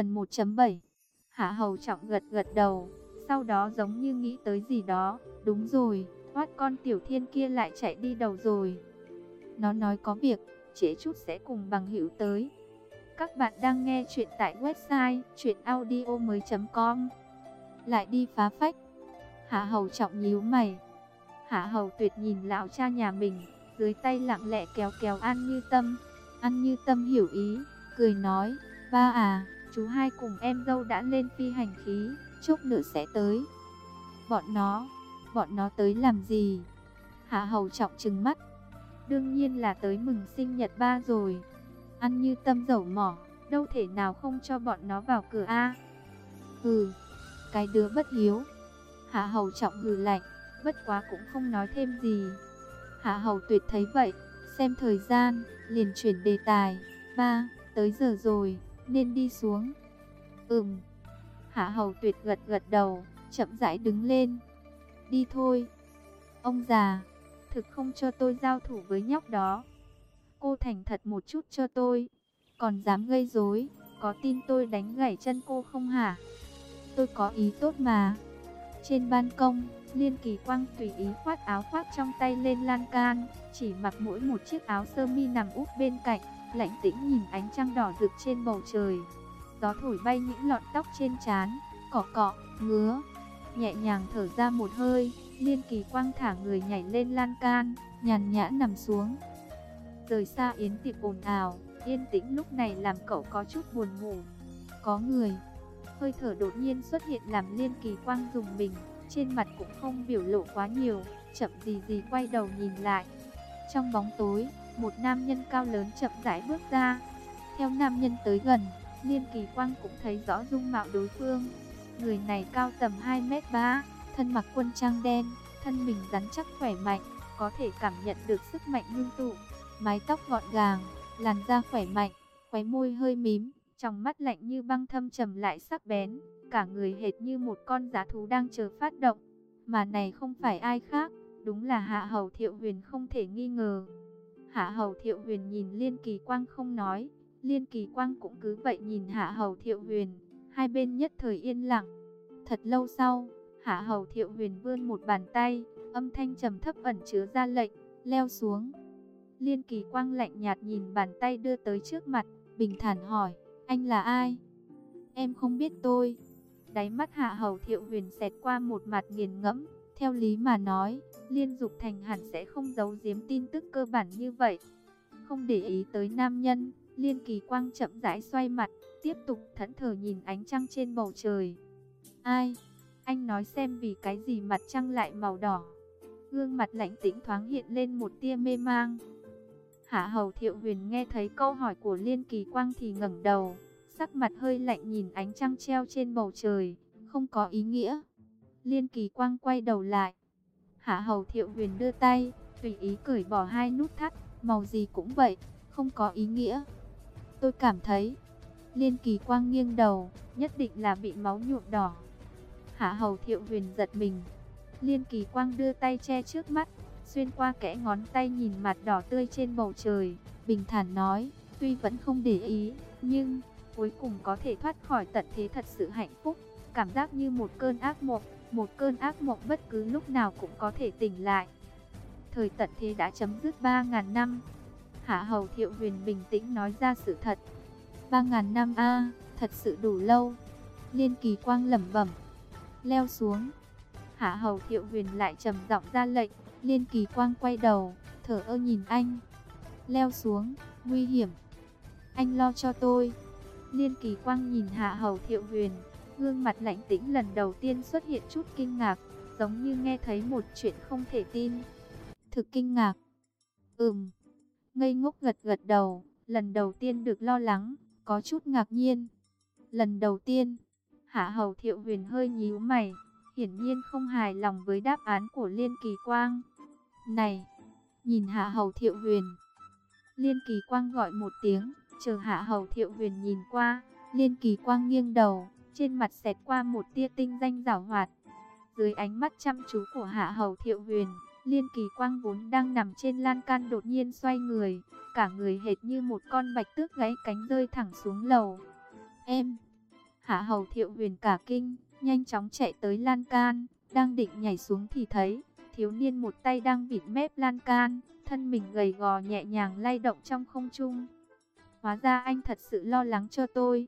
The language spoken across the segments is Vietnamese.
Phần 1.7 Hạ Hầu Trọng gật gật đầu, sau đó giống như nghĩ tới gì đó, đúng rồi, thoát con tiểu thiên kia lại chạy đi đầu rồi. Nó nói có việc, trễ chút sẽ cùng bằng hữu tới. Các bạn đang nghe chuyện tại website chuyenaudio.com Lại đi phá phách. Hạ Hầu Trọng nhíu mày. Hạ Hầu Tuyệt nhìn lão cha nhà mình, dưới tay lặng lẽ kéo kéo An Như Tâm. An Như Tâm hiểu ý, cười nói, ba à, chú hai cùng em dâu đã lên phi hành khí, chốc nữa sẽ tới. Bọn nó, bọn nó tới làm gì? Hạ Hầu Trọng trừng mắt. Đương nhiên là tới mừng sinh nhật ba rồi. Ăn như tâm dầu mỏ, đâu thể nào không cho bọn nó vào cửa a. Hừ, cái đứa bất hiếu. Hạ Hầu Trọng hừ lạnh, bất quá cũng không nói thêm gì. Hạ Hầu Tuyệt thấy vậy, xem thời gian, liền chuyển đề tài. Ba, tới giờ rồi, nên đi xuống. Ừm. Hạ Hầu Tuyệt gật gật đầu, chậm rãi đứng lên. Đi thôi. Ông già, thực không cho tôi giao thủ với nhóc đó. Cô thành thật một chút cho tôi. Còn dám gây rối, có tin tôi đánh gãy chân cô không hả? Tôi có ý tốt mà. Trên ban công, Liên Kỳ Quang tùy ý khoác áo khoác trong tay lên lan can, chỉ mặc mỗi một chiếc áo sơ mi nằm úp bên cạnh, lạnh tĩnh nhìn ánh trăng đỏ rực trên bầu trời. Gió thổi bay những lọn tóc trên trán, cọ cọ, ngứa. Nhẹ nhàng thở ra một hơi, Liên Kỳ Quang thả người nhảy lên lan can, nhàn nhã nằm xuống. Rời xa yến tiệc ồn ào, yên tĩnh lúc này làm cậu có chút buồn ngủ. Có người, hơi thở đột nhiên xuất hiện làm Liên Kỳ Quang dùng mình, trên mặt cũng không biểu lộ quá nhiều, chậm gì gì quay đầu nhìn lại. Trong bóng tối, một nam nhân cao lớn chậm rãi bước ra. Theo nam nhân tới gần, Liên Kỳ Quang cũng thấy rõ dung mạo đối phương. Người này cao tầm 2m3, thân mặc quân trang đen, thân mình rắn chắc khỏe mạnh, có thể cảm nhận được sức mạnh ngưng tụ. Mái tóc gọn gàng, làn da khỏe mạnh, khóe môi hơi mím, trong mắt lạnh như băng thâm trầm lại sắc bén, cả người hệt như một con giá thú đang chờ phát động. Mà này không phải ai khác, đúng là Hạ Hầu Thiệu Huyền không thể nghi ngờ. Hạ Hầu Thiệu Huyền nhìn Liên Kỳ Quang không nói, Liên Kỳ Quang cũng cứ vậy nhìn Hạ Hầu Thiệu Huyền, hai bên nhất thời yên lặng. Thật lâu sau, Hạ Hầu Thiệu Huyền vươn một bàn tay, âm thanh trầm thấp ẩn chứa ra lệnh, leo xuống. Liên Kỳ Quang lạnh nhạt nhìn bàn tay đưa tới trước mặt, bình thản hỏi, anh là ai? Em không biết tôi. Đáy mắt Hạ Hầu Thiệu Huyền xẹt qua một mặt nghiền ngẫm, theo lý mà nói, Liên Dục Thành hẳn sẽ không giấu giếm tin tức cơ bản như vậy. Không để ý tới nam nhân, Liên Kỳ Quang chậm rãi xoay mặt, tiếp tục thẫn thờ nhìn ánh trăng trên bầu trời. Ai? Anh nói xem vì cái gì mặt trăng lại màu đỏ. Gương mặt lạnh tĩnh thoáng hiện lên một tia mê mang. Hạ Hầu Thiệu Huyền nghe thấy câu hỏi của Liên Kỳ Quang thì ngẩng đầu, sắc mặt hơi lạnh nhìn ánh trăng treo trên bầu trời, không có ý nghĩa. Liên Kỳ Quang quay đầu lại. Hạ Hầu Thiệu Huyền đưa tay, tùy ý cởi bỏ hai nút thắt, màu gì cũng vậy, không có ý nghĩa. Tôi cảm thấy, Liên Kỳ Quang nghiêng đầu, nhất định là bị máu nhuộm đỏ. Hạ Hầu Thiệu Huyền giật mình. Liên Kỳ Quang đưa tay che trước mắt, xuyên qua kẽ ngón tay nhìn mặt đỏ tươi trên bầu trời, bình thản nói, tuy vẫn không để ý, nhưng cuối cùng có thể thoát khỏi tận thế thật sự hạnh phúc, cảm giác như một cơn ác mộng, một cơn ác mộng bất cứ lúc nào cũng có thể tỉnh lại. Thời tận thế đã chấm dứt 3.000 năm. Hạ Hầu Thiệu Huyền bình tĩnh nói ra sự thật. 3.000 năm a thật sự đủ lâu. Liên Kỳ Quang lẩm bẩm, leo xuống. Hạ Hầu Thiệu Huyền lại trầm giọng ra lệnh, Liên Kỳ Quang quay đầu, thở ơ nhìn anh. Leo xuống, nguy hiểm. Anh lo cho tôi. Liên Kỳ Quang nhìn Hạ Hầu Thiệu Huyền, gương mặt lạnh tĩnh lần đầu tiên xuất hiện chút kinh ngạc, giống như nghe thấy một chuyện không thể tin. Thực kinh ngạc. Ừm. Ngây ngốc gật gật đầu, lần đầu tiên được lo lắng, có chút ngạc nhiên. Lần đầu tiên, Hạ Hầu Thiệu Huyền hơi nhíu mày, hiển nhiên không hài lòng với đáp án của Liên Kỳ Quang. Này, nhìn Hạ Hầu Thiệu Huyền. Liên Kỳ Quang gọi một tiếng, chờ Hạ Hầu Thiệu Huyền nhìn qua, Liên Kỳ Quang nghiêng đầu, trên mặt xẹt qua một tia tinh danh giảo hoạt. Dưới ánh mắt chăm chú của Hạ Hầu Thiệu Huyền, Liên Kỳ Quang vốn đang nằm trên lan can đột nhiên xoay người, cả người hệt như một con bạch tước gãy cánh rơi thẳng xuống lầu. Em, Hạ hầu thiệu huyền cả kinh, nhanh chóng chạy tới lan can, đang định nhảy xuống thì thấy, thiếu niên một tay đang bịt mép lan can, thân mình gầy gò nhẹ nhàng lay động trong không trung. Hóa ra anh thật sự lo lắng cho tôi.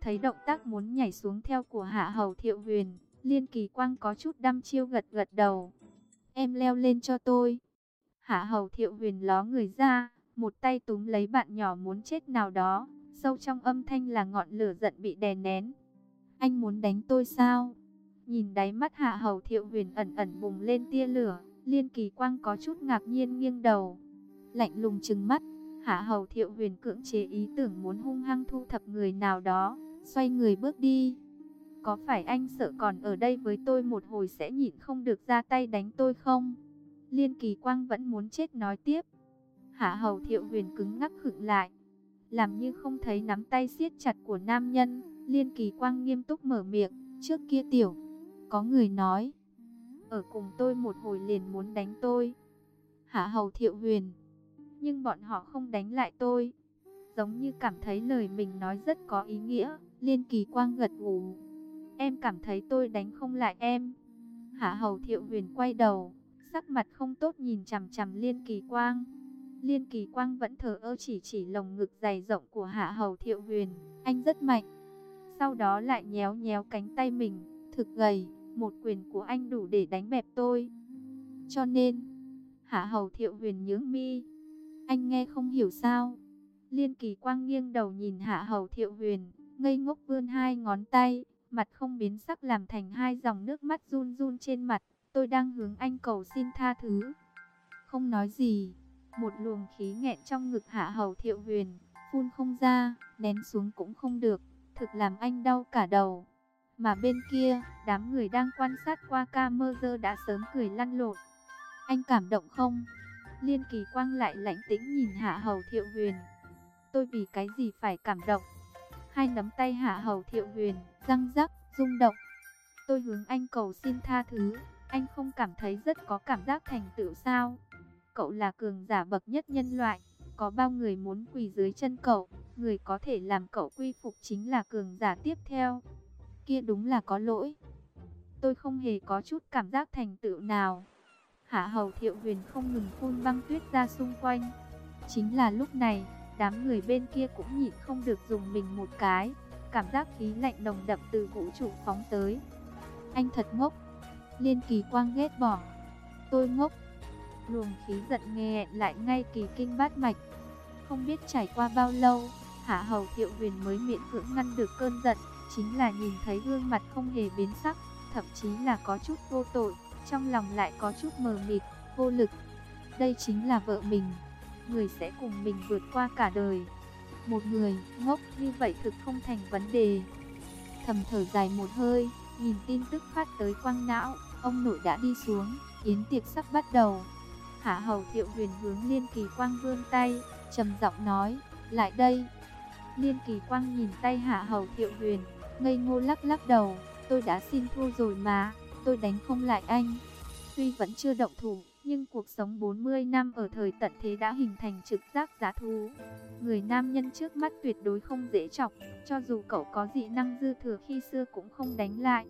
Thấy động tác muốn nhảy xuống theo của hạ hầu thiệu huyền, liên kỳ quang có chút đăm chiêu gật gật đầu. Em leo lên cho tôi. Hạ hầu thiệu huyền ló người ra, một tay túm lấy bạn nhỏ muốn chết nào đó, sâu trong âm thanh là ngọn lửa giận bị đè nén. Anh muốn đánh tôi sao? Nhìn đáy mắt hạ hầu thiệu huyền ẩn ẩn bùng lên tia lửa, liên kỳ quang có chút ngạc nhiên nghiêng đầu. Lạnh lùng trừng mắt, hạ hầu thiệu huyền cưỡng chế ý tưởng muốn hung hăng thu thập người nào đó, xoay người bước đi. Có phải anh sợ còn ở đây với tôi một hồi sẽ nhịn không được ra tay đánh tôi không? Liên kỳ quang vẫn muốn chết nói tiếp. Hạ hầu thiệu huyền cứng ngắc khựng lại. Làm như không thấy nắm tay siết chặt của nam nhân. Liên kỳ quang nghiêm túc mở miệng. Trước kia tiểu. Có người nói. Ở cùng tôi một hồi liền muốn đánh tôi. Hạ hầu thiệu huyền. Nhưng bọn họ không đánh lại tôi. Giống như cảm thấy lời mình nói rất có ý nghĩa. Liên kỳ quang gật gù. Em cảm thấy tôi đánh không lại em. Hạ hầu thiệu huyền quay đầu, sắc mặt không tốt nhìn chằm chằm liên kỳ quang. Liên kỳ quang vẫn thờ ơ chỉ chỉ lồng ngực dày rộng của hạ hầu thiệu huyền. Anh rất mạnh. Sau đó lại nhéo nhéo cánh tay mình, thực gầy, một quyền của anh đủ để đánh bẹp tôi. Cho nên, hạ hầu thiệu huyền nhướng mi. Anh nghe không hiểu sao. Liên kỳ quang nghiêng đầu nhìn hạ hầu thiệu huyền, ngây ngốc vươn hai ngón tay mặt không biến sắc làm thành hai dòng nước mắt run run trên mặt. Tôi đang hướng anh cầu xin tha thứ. Không nói gì, một luồng khí nghẹn trong ngực hạ hầu thiệu huyền, phun không ra, nén xuống cũng không được, thực làm anh đau cả đầu. Mà bên kia, đám người đang quan sát qua ca mơ đã sớm cười lăn lộn. Anh cảm động không? Liên kỳ quang lại lạnh tĩnh nhìn hạ hầu thiệu huyền. Tôi vì cái gì phải cảm động? Hai nắm tay hạ hầu thiệu huyền, răng rắc, rung động. Tôi hướng anh cầu xin tha thứ, anh không cảm thấy rất có cảm giác thành tựu sao? Cậu là cường giả bậc nhất nhân loại, có bao người muốn quỳ dưới chân cậu, người có thể làm cậu quy phục chính là cường giả tiếp theo. Kia đúng là có lỗi. Tôi không hề có chút cảm giác thành tựu nào. Hạ hầu thiệu huyền không ngừng phun băng tuyết ra xung quanh. Chính là lúc này, đám người bên kia cũng nhịn không được dùng mình một cái. Cảm giác khí lạnh nồng đậm từ vũ trụ phóng tới. Anh thật ngốc. Liên kỳ quang ghét bỏ. Tôi ngốc. Luồng khí giận nghe lại ngay kỳ kinh bát mạch. Không biết trải qua bao lâu, Hạ Hầu Thiệu Huyền mới miễn cưỡng ngăn được cơn giận. Chính là nhìn thấy gương mặt không hề biến sắc, thậm chí là có chút vô tội, trong lòng lại có chút mờ mịt, vô lực. Đây chính là vợ mình, người sẽ cùng mình vượt qua cả đời. Một người ngốc như vậy thực không thành vấn đề. Thầm thở dài một hơi, nhìn tin tức phát tới quang não, ông nội đã đi xuống, yến tiệc sắp bắt đầu. Hạ hầu tiệu huyền hướng liên kỳ quang vươn tay, trầm giọng nói, lại đây. Liên kỳ quang nhìn tay hạ hầu tiệu huyền, ngây ngô lắc lắc đầu, tôi đã xin thua rồi mà, tôi đánh không lại anh. Tuy vẫn chưa động thủ, nhưng cuộc sống 40 năm ở thời tận thế đã hình thành trực giác giá thú. Người nam nhân trước mắt tuyệt đối không dễ chọc, cho dù cậu có dị năng dư thừa khi xưa cũng không đánh lại.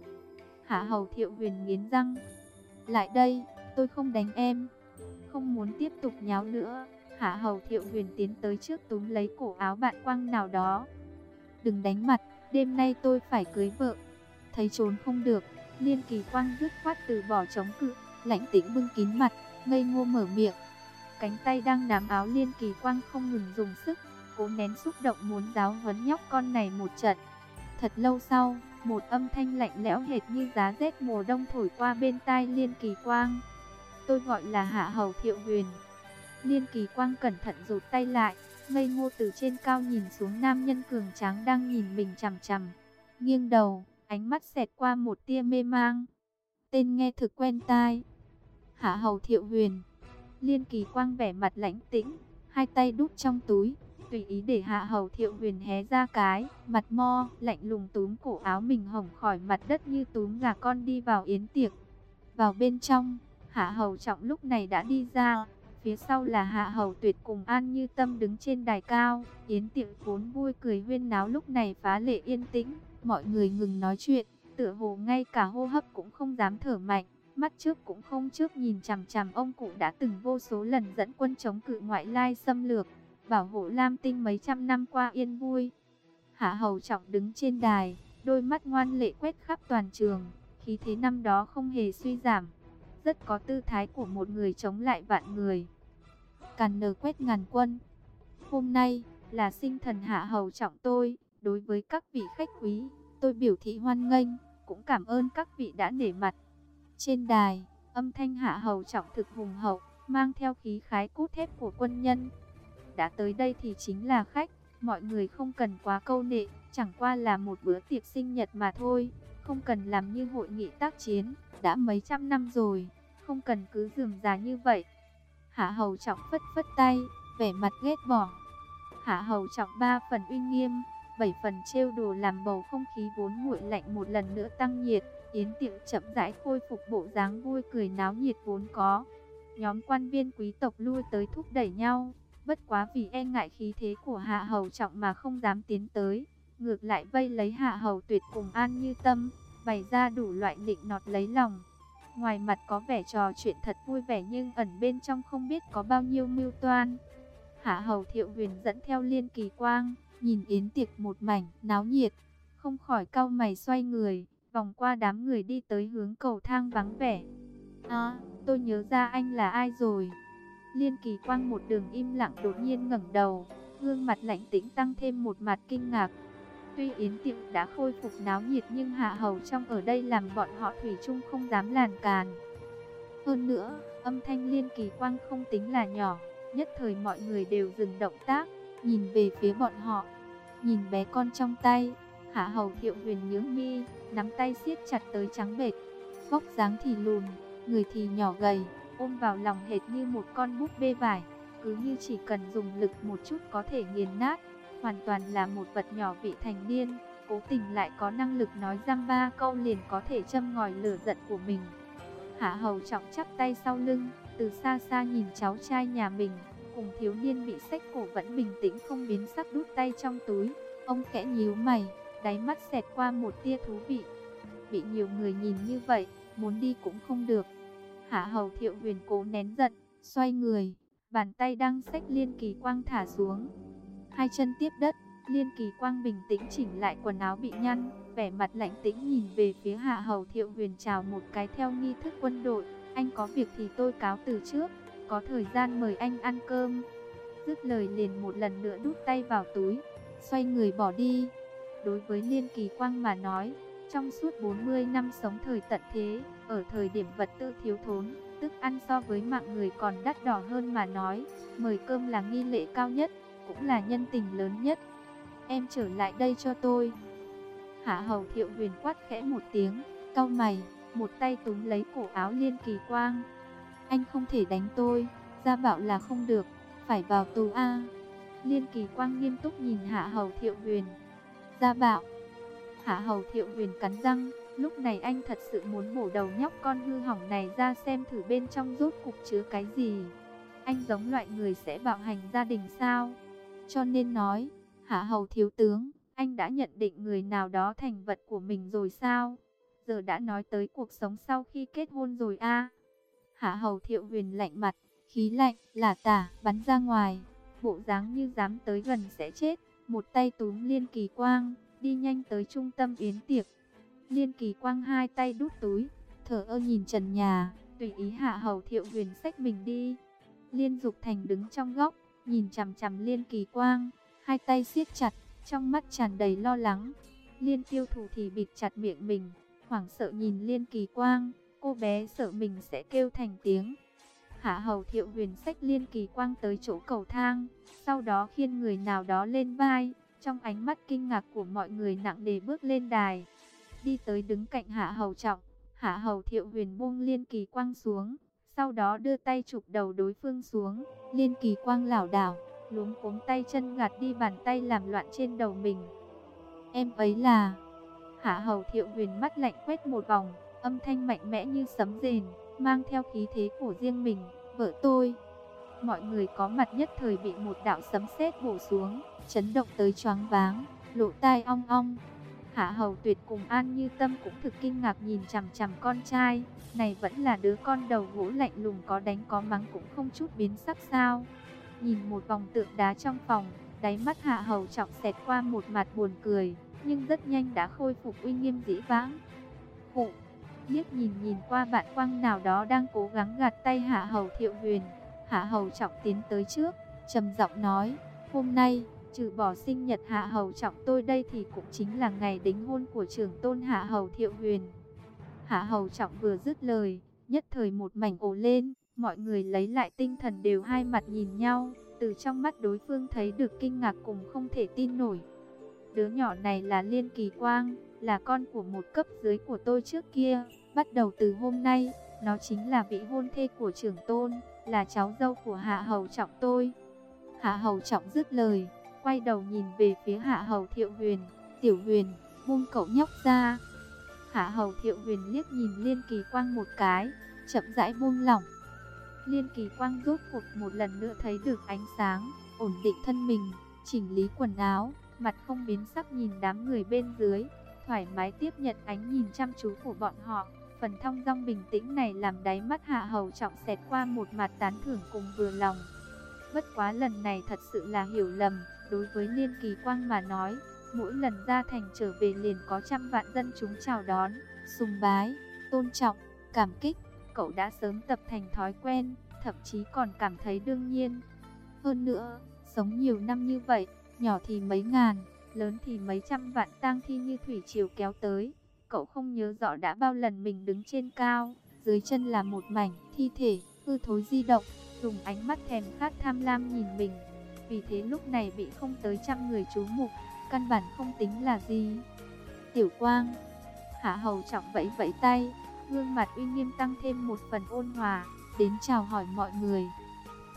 Hạ hầu thiệu huyền nghiến răng. Lại đây, tôi không đánh em. Không muốn tiếp tục nháo nữa. Hạ hầu thiệu huyền tiến tới trước túm lấy cổ áo bạn quang nào đó. Đừng đánh mặt, đêm nay tôi phải cưới vợ. Thấy trốn không được, liên kỳ quang dứt khoát từ bỏ chống cự, lãnh tĩnh bưng kín mặt ngây ngô mở miệng. Cánh tay đang nắm áo liên kỳ quang không ngừng dùng sức, cố nén xúc động muốn giáo huấn nhóc con này một trận. Thật lâu sau, một âm thanh lạnh lẽo hệt như giá rét mùa đông thổi qua bên tai liên kỳ quang. Tôi gọi là hạ hầu thiệu huyền. Liên kỳ quang cẩn thận rụt tay lại, ngây ngô từ trên cao nhìn xuống nam nhân cường tráng đang nhìn mình chằm chằm. Nghiêng đầu, ánh mắt xẹt qua một tia mê mang. Tên nghe thực quen tai. Hạ hầu thiệu huyền. Liên kỳ quang vẻ mặt lãnh tĩnh, hai tay đút trong túi, tùy ý để hạ hầu thiệu huyền hé ra cái, mặt mo, lạnh lùng túm cổ áo mình hồng khỏi mặt đất như túm gà con đi vào yến tiệc. Vào bên trong, hạ hầu trọng lúc này đã đi ra, phía sau là hạ hầu tuyệt cùng an như tâm đứng trên đài cao, yến tiệc vốn vui cười huyên náo lúc này phá lệ yên tĩnh, mọi người ngừng nói chuyện, tựa hồ ngay cả hô hấp cũng không dám thở mạnh, mắt trước cũng không trước nhìn chằm chằm ông cụ đã từng vô số lần dẫn quân chống cự ngoại lai xâm lược, bảo hộ Lam Tinh mấy trăm năm qua yên vui. Hạ Hầu Trọng đứng trên đài, đôi mắt ngoan lệ quét khắp toàn trường, khí thế năm đó không hề suy giảm, rất có tư thái của một người chống lại vạn người. Càn nờ quét ngàn quân. Hôm nay là sinh thần Hạ Hầu Trọng tôi, đối với các vị khách quý, tôi biểu thị hoan nghênh, cũng cảm ơn các vị đã nể mặt. Trên đài, âm thanh Hạ Hầu Trọng thực hùng hậu, mang theo khí khái cút thép của quân nhân. Đã tới đây thì chính là khách, mọi người không cần quá câu nệ, chẳng qua là một bữa tiệc sinh nhật mà thôi, không cần làm như hội nghị tác chiến, đã mấy trăm năm rồi, không cần cứ dườm già như vậy. Hạ Hầu Trọng phất phất tay, vẻ mặt ghét bỏ. Hạ Hầu Trọng ba phần uy nghiêm, bảy phần trêu đồ làm bầu không khí vốn nguội lạnh một lần nữa tăng nhiệt. Yến tiệu chậm rãi khôi phục bộ dáng vui cười náo nhiệt vốn có. Nhóm quan viên quý tộc lui tới thúc đẩy nhau, bất quá vì e ngại khí thế của Hạ Hầu Trọng mà không dám tiến tới. Ngược lại vây lấy Hạ Hầu Tuyệt cùng An Như Tâm, bày ra đủ loại định nọt lấy lòng. Ngoài mặt có vẻ trò chuyện thật vui vẻ nhưng ẩn bên trong không biết có bao nhiêu mưu toan. Hạ Hầu Thiệu Huyền dẫn theo Liên Kỳ Quang, nhìn yến tiệc một mảnh náo nhiệt, không khỏi cau mày xoay người, vòng qua đám người đi tới hướng cầu thang vắng vẻ. À, tôi nhớ ra anh là ai rồi. Liên Kỳ Quang một đường im lặng đột nhiên ngẩng đầu, gương mặt lạnh tĩnh tăng thêm một mặt kinh ngạc. Tuy yến tiệc đã khôi phục náo nhiệt nhưng hạ hầu trong ở đây làm bọn họ thủy chung không dám làn càn. Hơn nữa, âm thanh Liên Kỳ Quang không tính là nhỏ, nhất thời mọi người đều dừng động tác, nhìn về phía bọn họ. Nhìn bé con trong tay, Hạ Hầu Thiệu Huyền nhướng mi, nắm tay siết chặt tới trắng bệch, vóc dáng thì lùn, người thì nhỏ gầy, ôm vào lòng hệt như một con búp bê vải, cứ như chỉ cần dùng lực một chút có thể nghiền nát, hoàn toàn là một vật nhỏ vị thành niên, cố tình lại có năng lực nói răng ba câu liền có thể châm ngòi lửa giận của mình. Hạ Hầu trọng chắp tay sau lưng, từ xa xa nhìn cháu trai nhà mình, cùng thiếu niên bị sách cổ vẫn bình tĩnh không biến sắc đút tay trong túi. Ông khẽ nhíu mày, đáy mắt xẹt qua một tia thú vị. Bị nhiều người nhìn như vậy, muốn đi cũng không được. Hạ hầu thiệu huyền cố nén giận, xoay người, bàn tay đang sách liên kỳ quang thả xuống. Hai chân tiếp đất, liên kỳ quang bình tĩnh chỉnh lại quần áo bị nhăn, vẻ mặt lạnh tĩnh nhìn về phía hạ hầu thiệu huyền chào một cái theo nghi thức quân đội. Anh có việc thì tôi cáo từ trước có thời gian mời anh ăn cơm. Dứt lời liền một lần nữa đút tay vào túi, xoay người bỏ đi. Đối với Liên Kỳ Quang mà nói, trong suốt 40 năm sống thời tận thế, ở thời điểm vật tư thiếu thốn, tức ăn so với mạng người còn đắt đỏ hơn mà nói, mời cơm là nghi lễ cao nhất, cũng là nhân tình lớn nhất. Em trở lại đây cho tôi. Hạ hầu thiệu huyền quát khẽ một tiếng, cau mày, một tay túm lấy cổ áo Liên Kỳ Quang, anh không thể đánh tôi, gia bảo là không được, phải vào tù A. Liên kỳ quang nghiêm túc nhìn Hạ Hầu Thiệu Huyền. Gia bảo. Hạ Hầu Thiệu Huyền cắn răng, lúc này anh thật sự muốn bổ đầu nhóc con hư hỏng này ra xem thử bên trong rốt cục chứa cái gì. Anh giống loại người sẽ bạo hành gia đình sao? Cho nên nói, Hạ Hầu Thiếu Tướng, anh đã nhận định người nào đó thành vật của mình rồi sao? Giờ đã nói tới cuộc sống sau khi kết hôn rồi a Hạ hầu thiệu huyền lạnh mặt, khí lạnh, là tả, bắn ra ngoài. Bộ dáng như dám tới gần sẽ chết. Một tay túm liên kỳ quang, đi nhanh tới trung tâm yến tiệc. Liên kỳ quang hai tay đút túi, thở ơ nhìn trần nhà, tùy ý hạ hầu thiệu huyền xách mình đi. Liên dục thành đứng trong góc, nhìn chằm chằm liên kỳ quang, hai tay siết chặt, trong mắt tràn đầy lo lắng. Liên tiêu thủ thì bịt chặt miệng mình, hoảng sợ nhìn liên kỳ quang, Cô bé sợ mình sẽ kêu thành tiếng. Hạ hầu thiệu huyền sách liên kỳ quang tới chỗ cầu thang, sau đó khiên người nào đó lên vai, trong ánh mắt kinh ngạc của mọi người nặng nề bước lên đài. Đi tới đứng cạnh hạ hầu trọng, hạ hầu thiệu huyền buông liên kỳ quang xuống, sau đó đưa tay chụp đầu đối phương xuống, liên kỳ quang lảo đảo, luống cuống tay chân gạt đi bàn tay làm loạn trên đầu mình. Em ấy là... Hạ hầu thiệu huyền mắt lạnh quét một vòng, âm thanh mạnh mẽ như sấm rền, mang theo khí thế của riêng mình, vợ tôi. Mọi người có mặt nhất thời bị một đạo sấm sét bổ xuống, chấn động tới choáng váng, lộ tai ong ong. Hạ Hầu Tuyệt cùng An Như Tâm cũng thực kinh ngạc nhìn chằm chằm con trai, này vẫn là đứa con đầu gỗ lạnh lùng có đánh có mắng cũng không chút biến sắc sao. Nhìn một vòng tượng đá trong phòng, đáy mắt Hạ Hầu trọng xẹt qua một mặt buồn cười, nhưng rất nhanh đã khôi phục uy nghiêm dĩ vãng. Khụ, liếc nhìn nhìn qua bạn quang nào đó đang cố gắng gạt tay Hạ Hầu Thiệu Huyền. Hạ Hầu trọng tiến tới trước, trầm giọng nói, hôm nay Trừ bỏ sinh nhật Hạ Hầu trọng tôi đây thì cũng chính là ngày đính hôn của trưởng tôn Hạ Hầu Thiệu Huyền. Hạ Hầu trọng vừa dứt lời, nhất thời một mảnh ồ lên, mọi người lấy lại tinh thần đều hai mặt nhìn nhau, từ trong mắt đối phương thấy được kinh ngạc cùng không thể tin nổi. Đứa nhỏ này là Liên Kỳ Quang, là con của một cấp dưới của tôi trước kia, bắt đầu từ hôm nay, nó chính là vị hôn thê của trưởng tôn, là cháu dâu của Hạ Hầu trọng tôi. Hạ Hầu trọng dứt lời, quay đầu nhìn về phía Hạ Hầu Thiệu Huyền, "Tiểu Huyền, buông cậu nhóc ra." Hạ Hầu Thiệu Huyền liếc nhìn Liên Kỳ Quang một cái, chậm rãi buông lỏng. Liên Kỳ Quang rốt cuộc một lần nữa thấy được ánh sáng, ổn định thân mình, chỉnh lý quần áo, mặt không biến sắc nhìn đám người bên dưới, thoải mái tiếp nhận ánh nhìn chăm chú của bọn họ. Phần thong dong bình tĩnh này làm đáy mắt Hạ Hầu trọng xẹt qua một mặt tán thưởng cùng vừa lòng. Bất quá lần này thật sự là hiểu lầm, Đối với Liên Kỳ Quang mà nói, mỗi lần ra thành trở về liền có trăm vạn dân chúng chào đón, sùng bái, tôn trọng, cảm kích. Cậu đã sớm tập thành thói quen, thậm chí còn cảm thấy đương nhiên. Hơn nữa, sống nhiều năm như vậy, nhỏ thì mấy ngàn, lớn thì mấy trăm vạn tang thi như thủy triều kéo tới. Cậu không nhớ rõ đã bao lần mình đứng trên cao, dưới chân là một mảnh thi thể, hư thối di động, dùng ánh mắt thèm khát tham lam nhìn mình. Vì thế lúc này bị không tới trăm người chú mục, căn bản không tính là gì. Tiểu Quang, Hạ Hầu trọng vẫy vẫy tay, gương mặt uy nghiêm tăng thêm một phần ôn hòa, đến chào hỏi mọi người.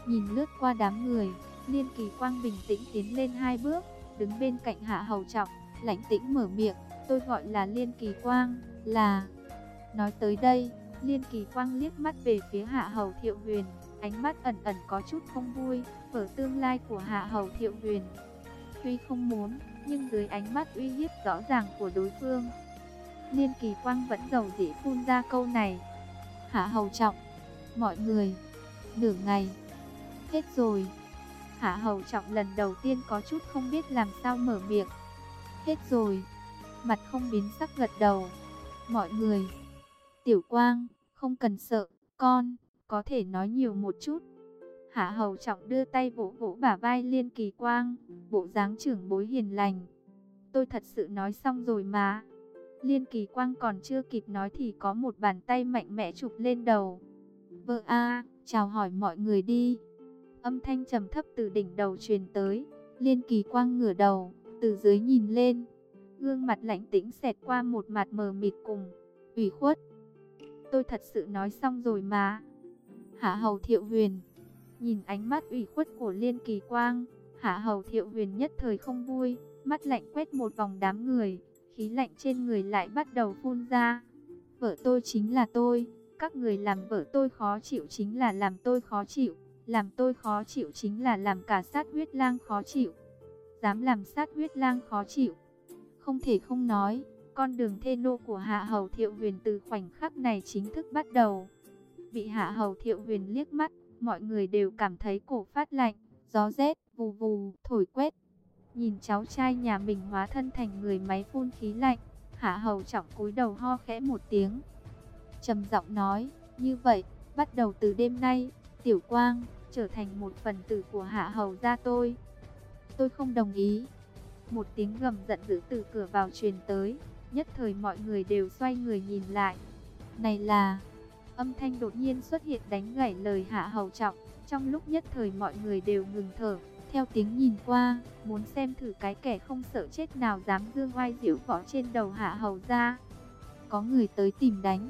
Nhìn lướt qua đám người, Liên Kỳ Quang bình tĩnh tiến lên hai bước, đứng bên cạnh Hạ Hầu trọng, lãnh tĩnh mở miệng, tôi gọi là Liên Kỳ Quang, là... Nói tới đây, Liên Kỳ Quang liếc mắt về phía Hạ Hầu Thiệu Huyền, ánh mắt ẩn ẩn có chút không vui, vở tương lai của Hạ Hầu Thiệu Huyền. Tuy không muốn, nhưng dưới ánh mắt uy hiếp rõ ràng của đối phương, Liên Kỳ Quang vẫn giàu dĩ phun ra câu này. Hạ Hầu Trọng, mọi người, nửa ngày, hết rồi. Hạ Hầu Trọng lần đầu tiên có chút không biết làm sao mở miệng. Hết rồi, mặt không biến sắc gật đầu. Mọi người, Tiểu Quang, không cần sợ, con có thể nói nhiều một chút. Hạ Hầu Trọng đưa tay vỗ vỗ bả vai Liên Kỳ Quang, bộ dáng trưởng bối hiền lành. Tôi thật sự nói xong rồi mà. Liên Kỳ Quang còn chưa kịp nói thì có một bàn tay mạnh mẽ chụp lên đầu. Vợ A, chào hỏi mọi người đi. Âm thanh trầm thấp từ đỉnh đầu truyền tới. Liên Kỳ Quang ngửa đầu, từ dưới nhìn lên. Gương mặt lạnh tĩnh xẹt qua một mặt mờ mịt cùng, ủy khuất. Tôi thật sự nói xong rồi mà. Hạ Hầu Thiệu Huyền Nhìn ánh mắt ủy khuất của Liên Kỳ Quang, Hạ Hầu Thiệu Huyền nhất thời không vui, mắt lạnh quét một vòng đám người, khí lạnh trên người lại bắt đầu phun ra. Vợ tôi chính là tôi, các người làm vợ tôi khó chịu chính là làm tôi khó chịu, làm tôi khó chịu chính là làm cả sát huyết lang khó chịu. Dám làm sát huyết lang khó chịu. Không thể không nói, con đường thê nô của Hạ Hầu Thiệu Huyền từ khoảnh khắc này chính thức bắt đầu. Bị Hạ Hầu Thiệu Huyền liếc mắt, mọi người đều cảm thấy cổ phát lạnh, gió rét, vù vù, thổi quét. Nhìn cháu trai nhà mình hóa thân thành người máy phun khí lạnh, Hạ Hầu trọng cúi đầu ho khẽ một tiếng. trầm giọng nói, như vậy, bắt đầu từ đêm nay, Tiểu Quang, trở thành một phần tử của Hạ Hầu gia tôi. Tôi không đồng ý. Một tiếng gầm giận dữ từ cửa vào truyền tới, nhất thời mọi người đều xoay người nhìn lại. Này là Âm thanh đột nhiên xuất hiện đánh gãy lời Hạ Hầu Trọng, trong lúc nhất thời mọi người đều ngừng thở, theo tiếng nhìn qua, muốn xem thử cái kẻ không sợ chết nào dám dương oai diễu võ trên đầu Hạ Hầu ra. Có người tới tìm đánh.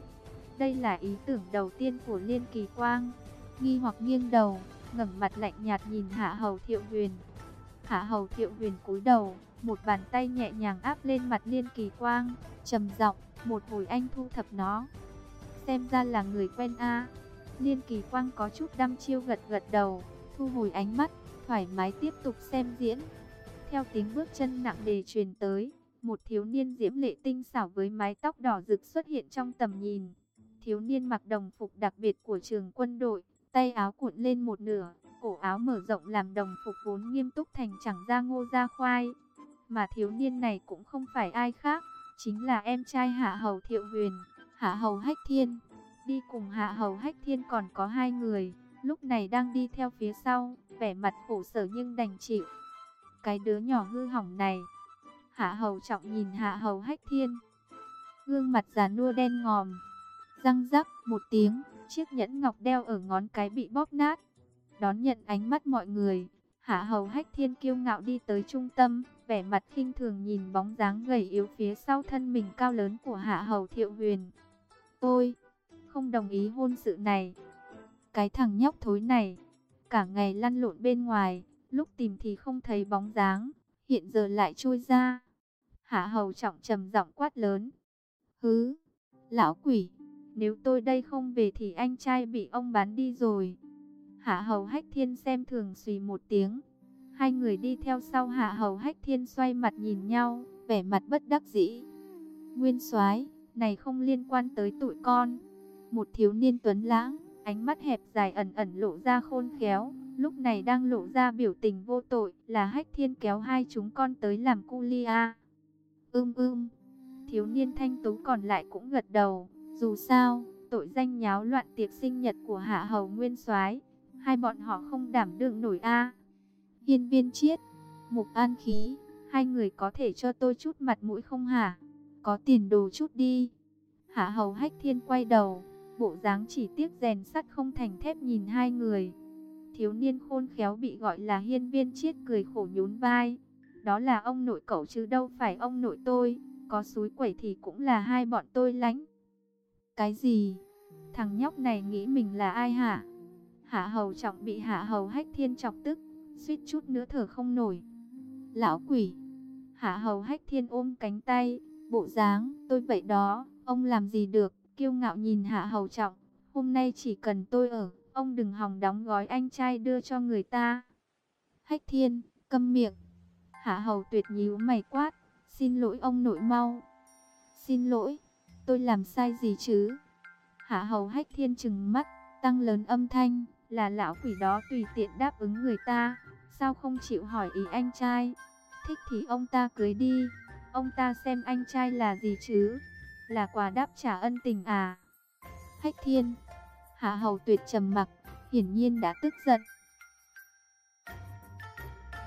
Đây là ý tưởng đầu tiên của Liên Kỳ Quang. Nghi hoặc nghiêng đầu, ngẩng mặt lạnh nhạt nhìn Hạ Hầu Thiệu Huyền. Hạ Hầu Thiệu Huyền cúi đầu, một bàn tay nhẹ nhàng áp lên mặt Liên Kỳ Quang, trầm giọng, một hồi anh thu thập nó xem ra là người quen a. Liên Kỳ Quang có chút đăm chiêu gật gật đầu, thu hồi ánh mắt, thoải mái tiếp tục xem diễn. Theo tiếng bước chân nặng đề truyền tới, một thiếu niên diễm lệ tinh xảo với mái tóc đỏ rực xuất hiện trong tầm nhìn. Thiếu niên mặc đồng phục đặc biệt của trường quân đội, tay áo cuộn lên một nửa, cổ áo mở rộng làm đồng phục vốn nghiêm túc thành chẳng ra ngô ra khoai. Mà thiếu niên này cũng không phải ai khác, chính là em trai Hạ Hầu Thiệu Huyền, Hạ Hầu Hách Thiên. Đi cùng Hạ Hầu Hách Thiên còn có hai người, lúc này đang đi theo phía sau, vẻ mặt khổ sở nhưng đành chịu. Cái đứa nhỏ hư hỏng này. Hạ Hầu Trọng nhìn Hạ Hầu Hách Thiên. Gương mặt già nua đen ngòm. Răng rắc một tiếng, chiếc nhẫn ngọc đeo ở ngón cái bị bóp nát. Đón nhận ánh mắt mọi người, Hạ Hầu Hách Thiên kiêu ngạo đi tới trung tâm, vẻ mặt khinh thường nhìn bóng dáng gầy yếu phía sau thân mình cao lớn của Hạ Hầu Thiệu Huyền. Tôi không đồng ý hôn sự này. Cái thằng nhóc thối này, cả ngày lăn lộn bên ngoài, lúc tìm thì không thấy bóng dáng, hiện giờ lại trôi ra. Hạ hầu trọng trầm giọng quát lớn. Hứ, lão quỷ, nếu tôi đây không về thì anh trai bị ông bán đi rồi. Hạ hầu hách thiên xem thường xùy một tiếng. Hai người đi theo sau hạ hầu hách thiên xoay mặt nhìn nhau, vẻ mặt bất đắc dĩ. Nguyên soái này không liên quan tới tụi con. Một thiếu niên tuấn lãng, ánh mắt hẹp dài ẩn ẩn lộ ra khôn khéo, lúc này đang lộ ra biểu tình vô tội, là hách thiên kéo hai chúng con tới làm cu lia. Ưm ưm, thiếu niên thanh tú còn lại cũng gật đầu, dù sao, tội danh nháo loạn tiệc sinh nhật của hạ hầu nguyên soái hai bọn họ không đảm đương nổi a. Hiên viên chiết, mục an khí, hai người có thể cho tôi chút mặt mũi không hả? Có tiền đồ chút đi. Hạ hầu hách thiên quay đầu, bộ dáng chỉ tiếc rèn sắt không thành thép nhìn hai người. Thiếu niên khôn khéo bị gọi là hiên viên chiết cười khổ nhún vai. Đó là ông nội cậu chứ đâu phải ông nội tôi, có suối quẩy thì cũng là hai bọn tôi lánh. Cái gì? Thằng nhóc này nghĩ mình là ai hả? Hạ hầu trọng bị hạ hầu hách thiên chọc tức, suýt chút nữa thở không nổi. Lão quỷ! Hạ hầu hách thiên ôm cánh tay, bộ dáng, tôi vậy đó, ông làm gì được, kiêu ngạo nhìn hạ hầu trọng, hôm nay chỉ cần tôi ở, ông đừng hòng đóng gói anh trai đưa cho người ta. Hách thiên, câm miệng. Hạ hầu tuyệt nhíu mày quát, xin lỗi ông nội mau. Xin lỗi, tôi làm sai gì chứ? Hạ hầu hách thiên trừng mắt, tăng lớn âm thanh, là lão quỷ đó tùy tiện đáp ứng người ta, sao không chịu hỏi ý anh trai? Thích thì ông ta cưới đi, ông ta xem anh trai là gì chứ? Là quà đáp trả ân tình à? Hách thiên, hạ hầu tuyệt trầm mặc, hiển nhiên đã tức giận.